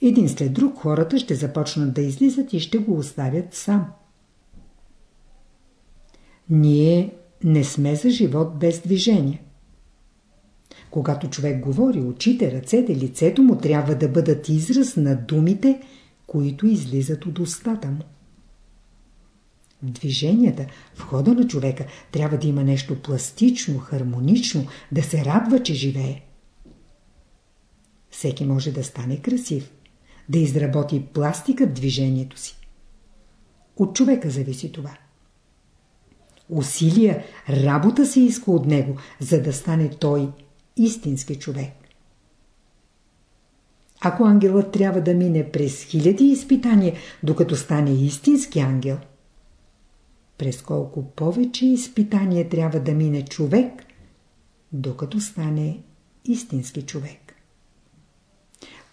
Един след друг хората ще започнат да излизат и ще го оставят сам. Ние не сме за живот без движение. Когато човек говори, очите, ръцете, лицето му трябва да бъдат израз на думите, които излизат от устата му. В движенията, в хода на човека трябва да има нещо пластично, хармонично, да се радва, че живее. Всеки може да стане красив, да изработи пластика в движението си. От човека зависи това. Усилия, работа се иска от него, за да стане той истински човек. Ако ангелът трябва да мине през хиляди изпитания, докато стане истински ангел, през колко повече изпитания трябва да мине човек, докато стане истински човек.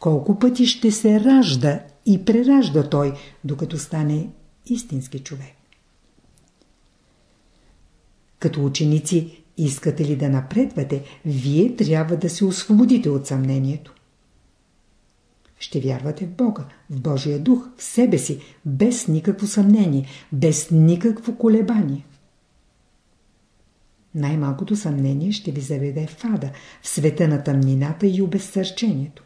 Колко пъти ще се ражда и преражда той, докато стане истински човек. Като ученици, искате ли да напредвате, вие трябва да се освободите от съмнението. Ще вярвате в Бога, в Божия дух, в себе си, без никакво съмнение, без никакво колебание. Най-малкото съмнение ще ви заведе в ада, в света на тъмнината и обезсърчението.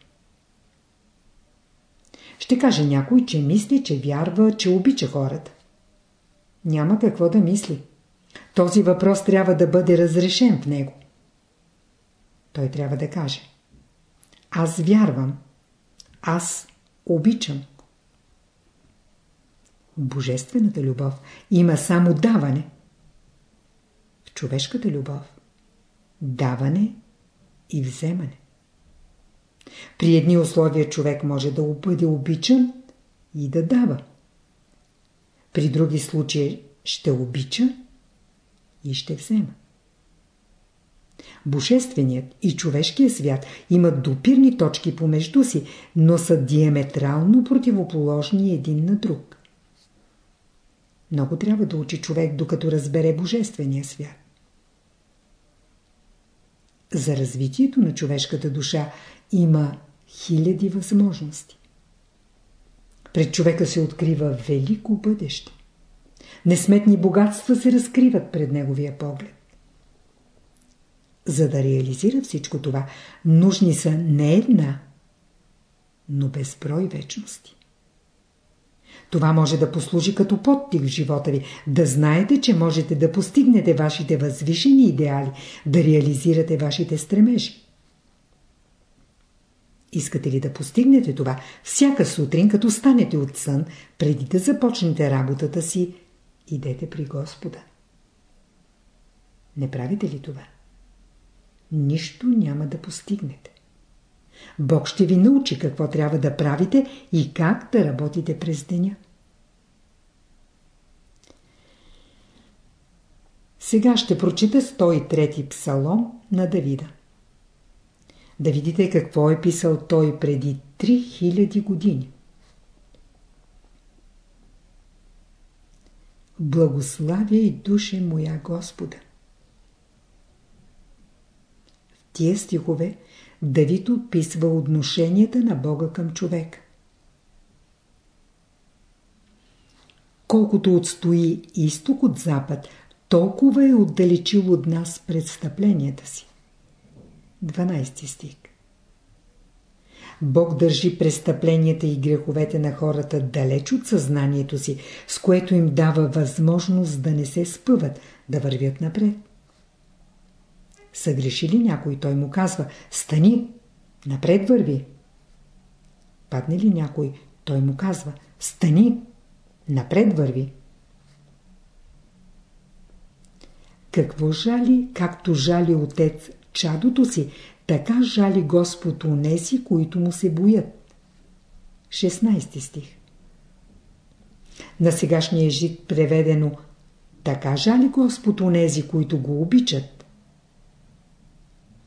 Ще каже някой, че мисли, че вярва, че обича хората. Няма какво да мисли. Този въпрос трябва да бъде разрешен в него. Той трябва да каже. Аз вярвам. Аз обичам. Божествената любов има само даване. В човешката любов даване и вземане. При едни условия човек може да бъде обичан и да дава. При други случаи ще обича и ще взема. Божественият и човешкия свят имат допирни точки помежду си, но са диаметрално противоположни един на друг. Много трябва да учи човек, докато разбере Божествения свят. За развитието на човешката душа има хиляди възможности. Пред човека се открива велико бъдеще. Несметни богатства се разкриват пред неговия поглед. За да реализира всичко това, нужни са не една, но безброй вечности. Това може да послужи като подтик в живота ви, да знаете, че можете да постигнете вашите възвишени идеали, да реализирате вашите стремежи. Искате ли да постигнете това? Всяка сутрин, като станете от сън, преди да започнете работата си, идете при Господа. Не правите ли това? Нищо няма да постигнете. Бог ще ви научи какво трябва да правите и как да работите през деня. Сега ще прочита 103 псалом на Давида да видите какво е писал той преди 3000 години. Благославяй душе моя Господа. В тия стихове Давид описва отношенията на Бога към човек. Колкото отстои изток от запад, толкова е отдалечил от нас престъпленията си. 12 стих Бог държи престъпленията и греховете на хората далеч от съзнанието си, с което им дава възможност да не се спъват, да вървят напред. Съгреши ли някой, той му казва «Стани, напред върви». Падне ли някой, той му казва «Стани, напред върви». Какво жали, както жали отец чадото си, така жали Господ унеси, които му се боят. 16 стих На сегашния език преведено Така жали Господ унези, които го обичат.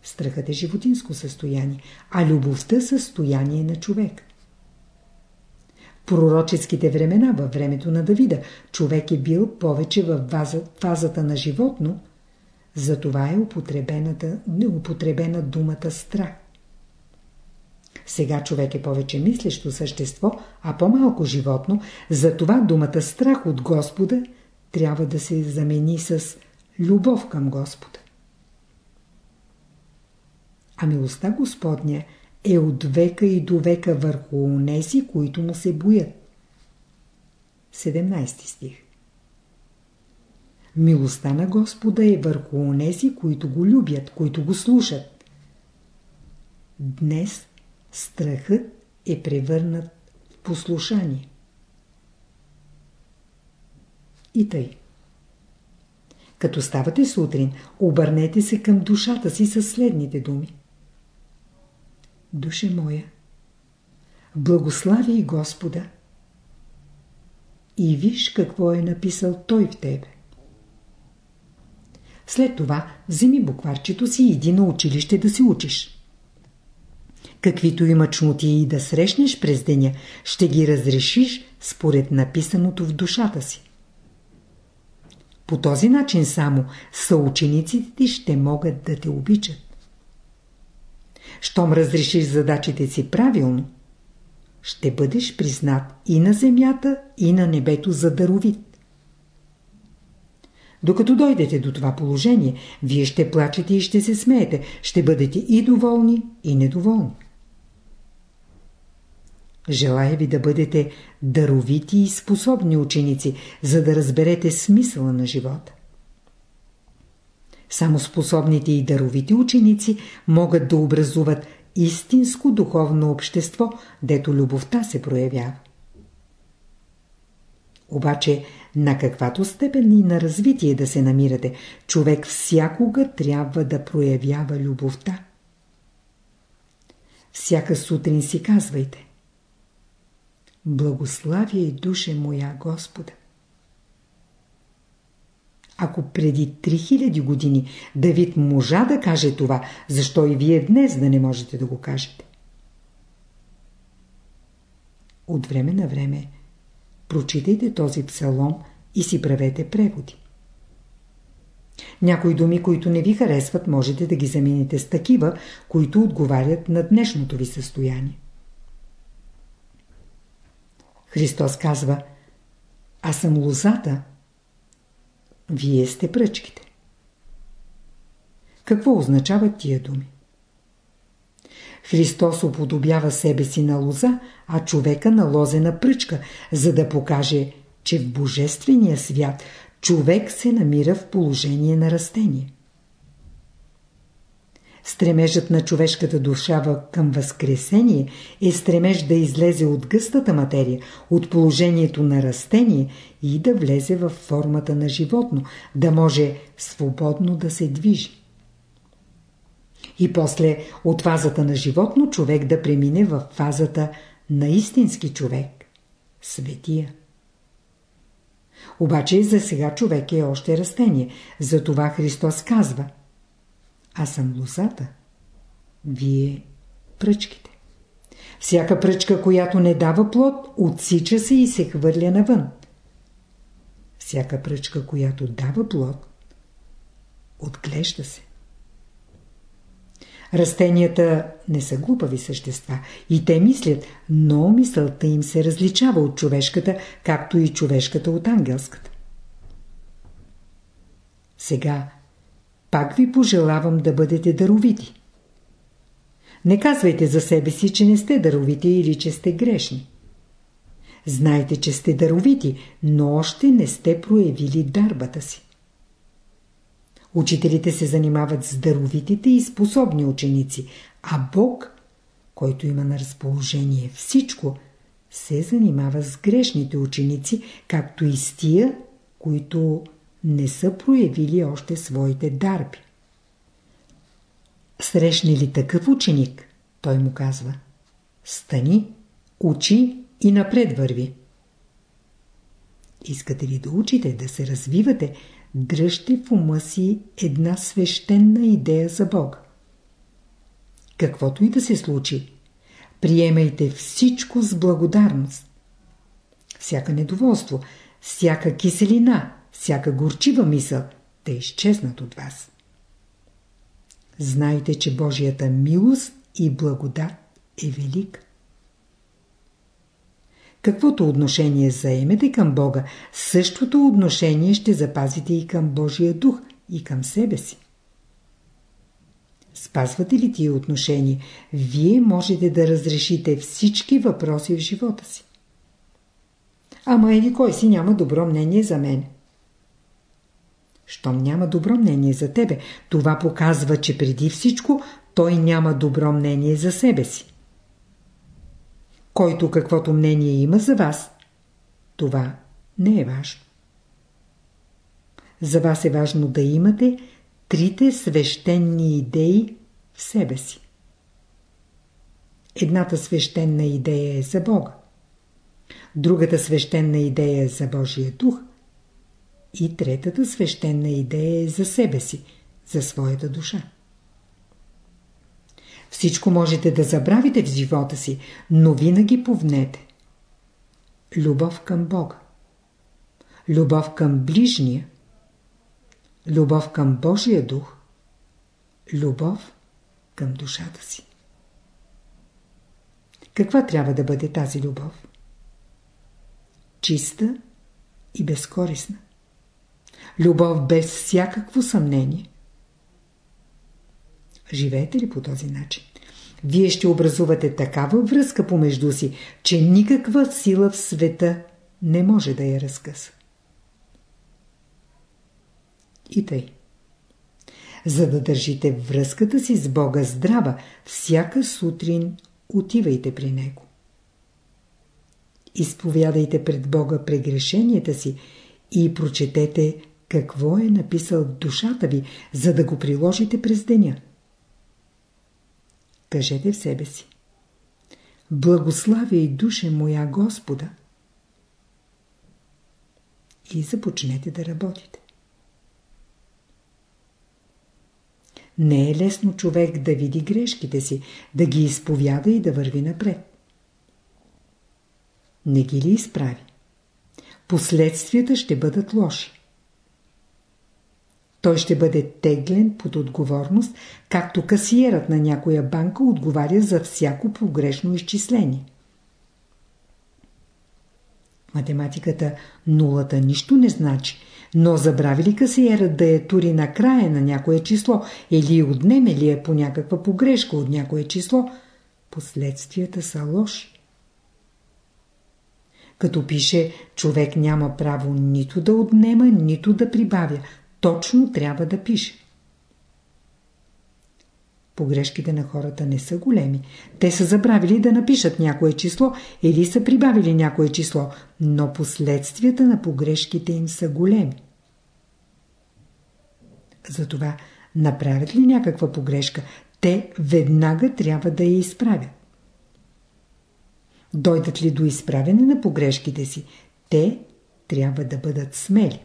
Страхът е животинско състояние, а любовта състояние на човек. В пророческите времена, във времето на Давида, човек е бил повече в фазата на животно, затова е употребена думата страх. Сега човек е повече мислещо същество, а по-малко животно, затова думата страх от Господа трябва да се замени с любов към Господа. А милостта Господня е от века и до века върху унеси, които му се боят. 17 стих Милостта на Господа е върху онези, които го любят, които го слушат. Днес страхът е превърнат в послушание. И тъй. Като ставате сутрин, обърнете се към душата си със следните думи. Душе моя, благослави Господа и виж какво е написал Той в тебе. След това вземи букварчето си и иди на училище да си учиш. Каквито има чноти да срещнеш през деня, ще ги разрешиш според написаното в душата си. По този начин само съучениците ти ще могат да те обичат. Щом разрешиш задачите си правилно, ще бъдеш признат и на земята, и на небето за даровит. Докато дойдете до това положение, вие ще плачете и ще се смеете, ще бъдете и доволни, и недоволни. Желая ви да бъдете даровити и способни ученици, за да разберете смисъла на живота. Само способните и даровити ученици могат да образуват истинско духовно общество, дето любовта се проявява. Обаче на каквато степен и на развитие да се намирате, човек всякога трябва да проявява любовта. Всяка сутрин си казвайте Благославяй душе моя Господа. Ако преди 3000 години Давид можа да каже това, защо и вие днес да не можете да го кажете? От време на време Прочитайте този псалом и си правете преводи. Някои думи, които не ви харесват, можете да ги замените с такива, които отговарят на днешното ви състояние. Христос казва Аз съм лозата, вие сте пръчките. Какво означават тия думи? Христос уподобява себе си на лоза, а човека на лозена пръчка, за да покаже, че в Божествения свят човек се намира в положение на растение. Стремежът на човешката душа към възкресение е стремеж да излезе от гъстата материя, от положението на растение и да влезе в формата на животно, да може свободно да се движи и после от фазата на животно човек да премине в фазата на истински човек – светия. Обаче за сега човек е още растение, затова Христос казва Аз съм лозата, вие пръчките. Всяка пръчка, която не дава плод, отсича се и се хвърля навън. Всяка пръчка, която дава плод, отглежда се. Растенията не са глупави същества и те мислят, но мисълта им се различава от човешката, както и човешката от ангелската. Сега пак ви пожелавам да бъдете даровити. Не казвайте за себе си, че не сте даровити или че сте грешни. Знайте, че сте даровити, но още не сте проявили дарбата си. Учителите се занимават с даровитите и способни ученици, а Бог, който има на разположение всичко, се занимава с грешните ученици, както и с тия, които не са проявили още своите дарби. Срещне ли такъв ученик, той му казва Стани, учи и напред върви. Искате ли да учите, да се развивате, дръжте в ума си една свещена идея за Бога. Каквото и да се случи, приемайте всичко с благодарност. Всяка недоволство, всяка киселина, всяка горчива мисъл да изчезнат от вас. Знайте, че Божията милост и благодат е велика. Каквото отношение заемете към Бога, същото отношение ще запазите и към Божия дух, и към себе си. Спазвате ли тия отношения, вие можете да разрешите всички въпроси в живота си. Ама еди кой си няма добро мнение за мен. Щом няма добро мнение за тебе, това показва, че преди всичко той няма добро мнение за себе си който каквото мнение има за вас, това не е важно. За вас е важно да имате трите свещени идеи в себе си. Едната свещена идея е за Бога. Другата свещена идея е за Божия дух. И третата свещена идея е за себе си, за своята душа. Всичко можете да забравите в живота си, но винаги повнете. Любов към Бога. Любов към ближния. Любов към Божия дух. Любов към душата си. Каква трябва да бъде тази любов? Чиста и безкорисна. Любов без всякакво съмнение. Живеете ли по този начин? Вие ще образувате такава връзка помежду си, че никаква сила в света не може да я разкъса. И тъй. За да държите връзката си с Бога здрава, всяка сутрин отивайте при Него. Изповядайте пред Бога прегрешенията си и прочетете какво е написал в душата ви, за да го приложите през деня. Кажете в себе си. Благославя и душе моя Господа. И започнете да работите. Не е лесно човек да види грешките си, да ги изповяда и да върви напред. Не ги ли изправи? Последствията ще бъдат лоши той ще бъде теглен под отговорност, както касиерът на някоя банка отговаря за всяко погрешно изчисление. Математиката нулата нищо не значи, но забрави ли касиерът да я тури на края на някое число или отнеме ли е по някаква погрешка от някое число, последствията са лоши. Като пише, човек няма право нито да отнема, нито да прибавя точно трябва да пише. Погрешките на хората не са големи. Те са забравили да напишат някое число или са прибавили някое число, но последствията на погрешките им са големи. Затова направят ли някаква погрешка, те веднага трябва да я изправят. Дойдат ли до изправяне на погрешките си, те трябва да бъдат смели.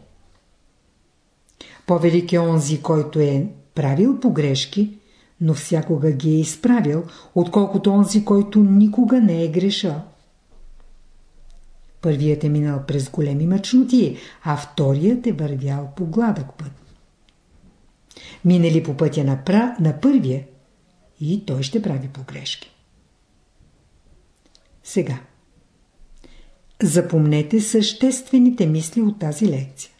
По-велик е онзи, който е правил погрешки, но всякога ги е изправил, отколкото онзи, който никога не е грешал. Първият е минал през големи мъчноти, а вторият е вървял по гладък път. Минали по пътя на, пра... на първия и той ще прави погрешки. Сега. Запомнете съществените мисли от тази лекция.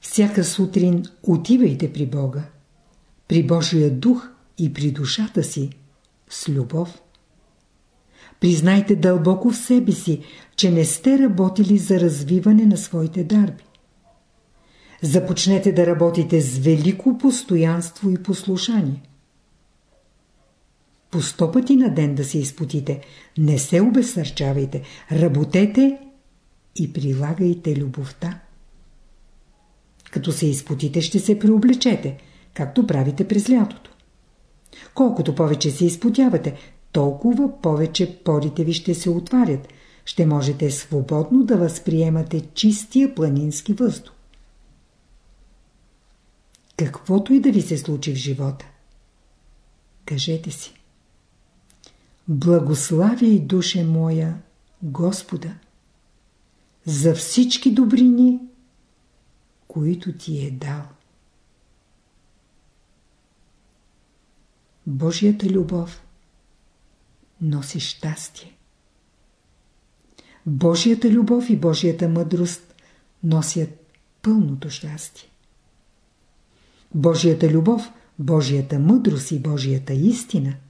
Всяка сутрин отивайте при Бога, при Божия дух и при душата си с любов. Признайте дълбоко в себе си, че не сте работили за развиване на своите дарби. Започнете да работите с велико постоянство и послушание. По сто пъти на ден да се изпотите. Не се обесърчавайте. Работете и прилагайте любовта. Като се изпотите, ще се преоблечете, както правите през лятото. Колкото повече се изпотявате, толкова повече порите ви ще се отварят. Ще можете свободно да възприемате чистия планински въздух. Каквото и да ви се случи в живота, кажете си. Благославяй, душе моя, Господа, за всички добрини, които ти е дал. Божията любов носи щастие. Божията любов и Божията мъдрост носят пълното щастие. Божията любов, Божията мъдрост и Божията истина –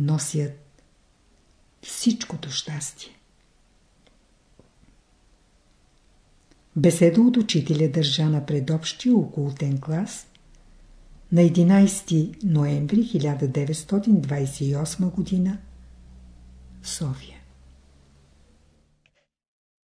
носят всичкото щастие. Беседа от учителя държа на предобщия окултен клас на 11 ноември 1928 г. София.